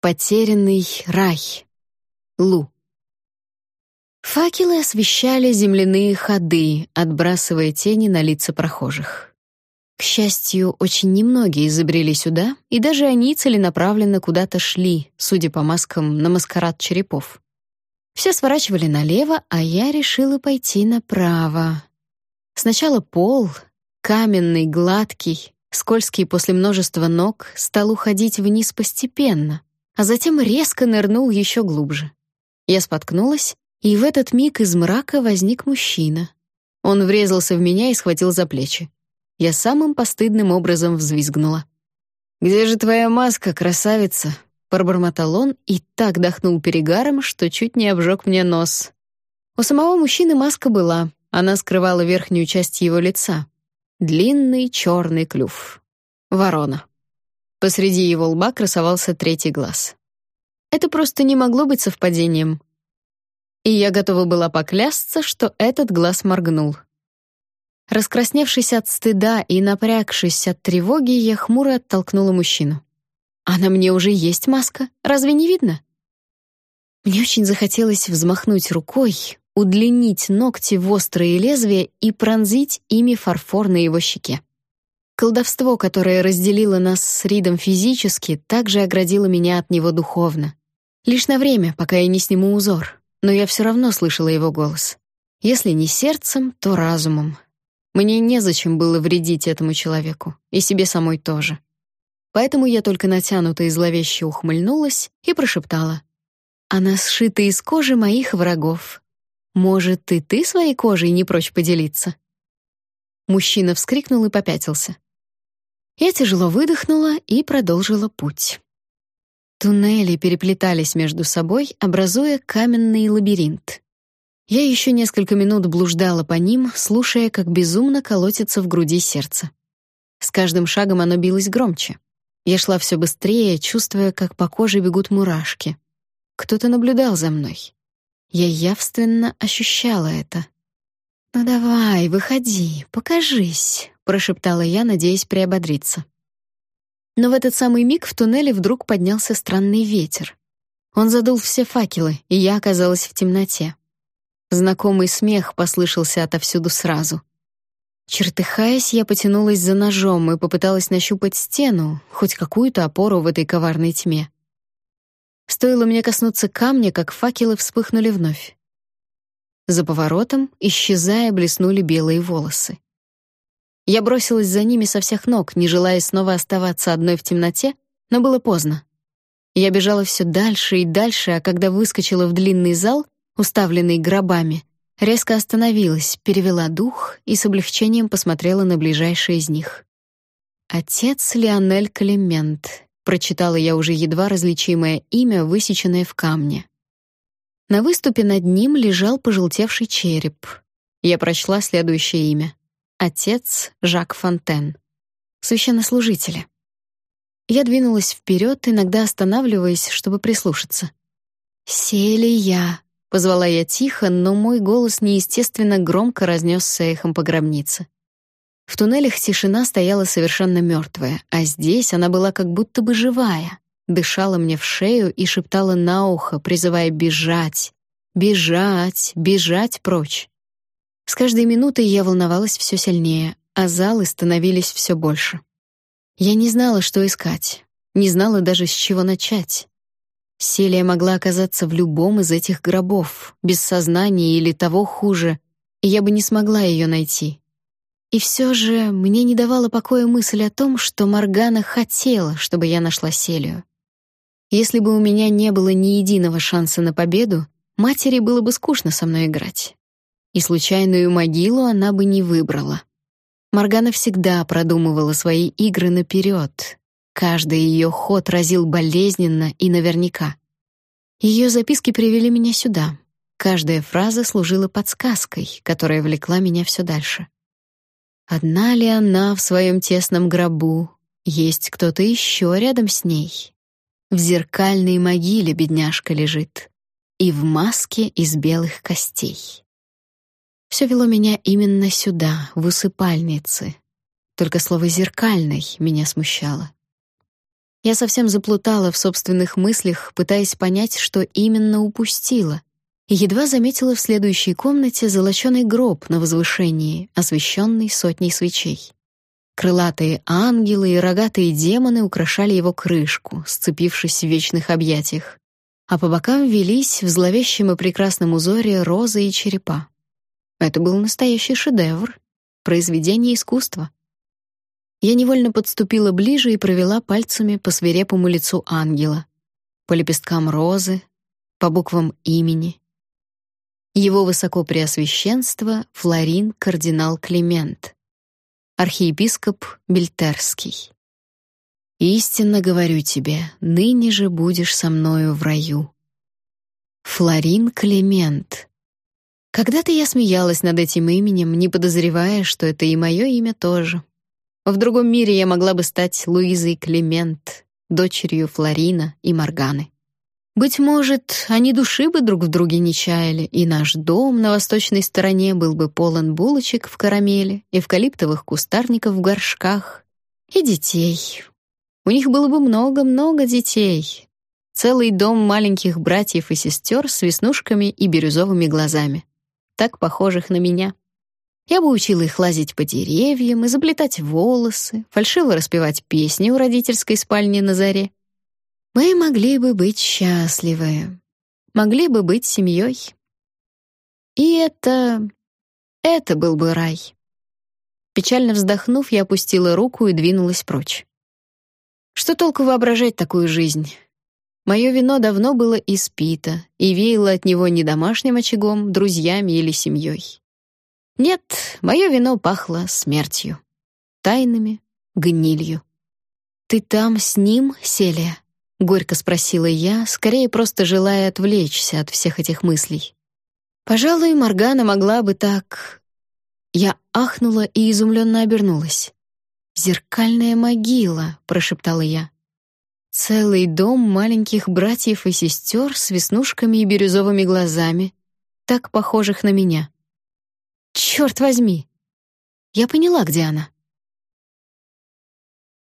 Потерянный рай. Лу. Факелы освещали земляные ходы, отбрасывая тени на лица прохожих. К счастью, очень немногие забрели сюда, и даже они целенаправленно куда-то шли, судя по маскам, на маскарад черепов. Все сворачивали налево, а я решила пойти направо. Сначала пол, каменный, гладкий, скользкий после множества ног, стал уходить вниз постепенно, а затем резко нырнул еще глубже. Я споткнулась, и в этот миг из мрака возник мужчина. Он врезался в меня и схватил за плечи. Я самым постыдным образом взвизгнула. «Где же твоя маска, красавица?» Пробормотал он и так дохнул перегаром, что чуть не обжег мне нос. У самого мужчины маска была, она скрывала верхнюю часть его лица. Длинный черный клюв. Ворона. Посреди его лба красовался третий глаз. Это просто не могло быть совпадением. И я готова была поклясться, что этот глаз моргнул. Раскрасневшись от стыда и напрягшись от тревоги, я хмуро оттолкнула мужчину. «А на мне уже есть маска, разве не видно?» Мне очень захотелось взмахнуть рукой, удлинить ногти в острые лезвия и пронзить ими фарфор на его щеке. Колдовство, которое разделило нас с Ридом физически, также оградило меня от него духовно. Лишь на время, пока я не сниму узор, но я все равно слышала его голос. Если не сердцем, то разумом. Мне незачем было вредить этому человеку, и себе самой тоже. Поэтому я только натянуто и зловеще ухмыльнулась и прошептала. «Она сшита из кожи моих врагов. Может, и ты своей кожей не прочь поделиться?» Мужчина вскрикнул и попятился. Я тяжело выдохнула и продолжила путь. Туннели переплетались между собой, образуя каменный лабиринт. Я еще несколько минут блуждала по ним, слушая, как безумно колотится в груди сердце. С каждым шагом оно билось громче. Я шла все быстрее, чувствуя, как по коже бегут мурашки. Кто-то наблюдал за мной. Я явственно ощущала это. «Ну давай, выходи, покажись», — прошептала я, надеясь приободриться. Но в этот самый миг в туннеле вдруг поднялся странный ветер. Он задул все факелы, и я оказалась в темноте. Знакомый смех послышался отовсюду сразу. Чертыхаясь, я потянулась за ножом и попыталась нащупать стену, хоть какую-то опору в этой коварной тьме. Стоило мне коснуться камня, как факелы вспыхнули вновь. За поворотом, исчезая, блеснули белые волосы. Я бросилась за ними со всех ног, не желая снова оставаться одной в темноте, но было поздно. Я бежала все дальше и дальше, а когда выскочила в длинный зал, уставленный гробами, резко остановилась, перевела дух и с облегчением посмотрела на ближайший из них. Отец Леонель Клемент, прочитала я уже едва различимое имя, высеченное в камне. На выступе над ним лежал пожелтевший череп. Я прочла следующее имя: Отец Жак Фонтен. Священнослужители. Я двинулась вперед, иногда останавливаясь, чтобы прислушаться. «Селия», — позвала я тихо, но мой голос неестественно громко разнесся эхом по гробнице. В туннелях тишина стояла совершенно мертвая, а здесь она была как будто бы живая, дышала мне в шею и шептала на ухо, призывая бежать, бежать, бежать прочь. С каждой минутой я волновалась все сильнее, а залы становились все больше. Я не знала, что искать, не знала даже, с чего начать. Селия могла оказаться в любом из этих гробов, без сознания или того хуже, и я бы не смогла ее найти. И все же мне не давала покоя мысль о том, что Маргана хотела, чтобы я нашла Селию. Если бы у меня не было ни единого шанса на победу, матери было бы скучно со мной играть. И случайную могилу она бы не выбрала. Маргана всегда продумывала свои игры наперед. Каждый ее ход разил болезненно и наверняка. Ее записки привели меня сюда. Каждая фраза служила подсказкой, которая влекла меня все дальше. Одна ли она в своем тесном гробу? Есть кто-то еще рядом с ней. В зеркальной могиле бедняжка лежит. И в маске из белых костей. Все вело меня именно сюда, в усыпальнице. Только слово «зеркальный» меня смущало. Я совсем заплутала в собственных мыслях, пытаясь понять, что именно упустила. И едва заметила в следующей комнате золоченый гроб на возвышении, освещенный сотней свечей. Крылатые ангелы и рогатые демоны украшали его крышку, сцепившись в вечных объятиях. А по бокам велись в зловещем и прекрасном узоре розы и черепа. Это был настоящий шедевр, произведение искусства. Я невольно подступила ближе и провела пальцами по свирепому лицу ангела, по лепесткам розы, по буквам имени. Его высокопреосвященство Флорин кардинал Климент, архиепископ Бельтерский. Истинно говорю тебе, ныне же будешь со мною в раю. Флорин Климент. Когда-то я смеялась над этим именем, не подозревая, что это и мое имя тоже. В другом мире я могла бы стать Луизой Клемент, дочерью Флорина и Морганы. Быть может, они души бы друг в друге не чаяли, и наш дом на восточной стороне был бы полон булочек в карамели, эвкалиптовых кустарников в горшках и детей. У них было бы много-много детей. Целый дом маленьких братьев и сестер с веснушками и бирюзовыми глазами, так похожих на меня. Я бы учила их лазить по деревьям и заплетать волосы, фальшиво распевать песни у родительской спальни на заре. Мы могли бы быть счастливы, могли бы быть семьей. И это... это был бы рай. Печально вздохнув, я опустила руку и двинулась прочь. Что толку воображать такую жизнь? Мое вино давно было испито и веяло от него не домашним очагом, друзьями или семьей. Нет, мое вино пахло смертью, тайнами, гнилью. «Ты там с ним, Селия?» — горько спросила я, скорее просто желая отвлечься от всех этих мыслей. Пожалуй, Моргана могла бы так... Я ахнула и изумленно обернулась. «Зеркальная могила», — прошептала я. «Целый дом маленьких братьев и сестер с веснушками и бирюзовыми глазами, так похожих на меня. Черт возьми! Я поняла, где она.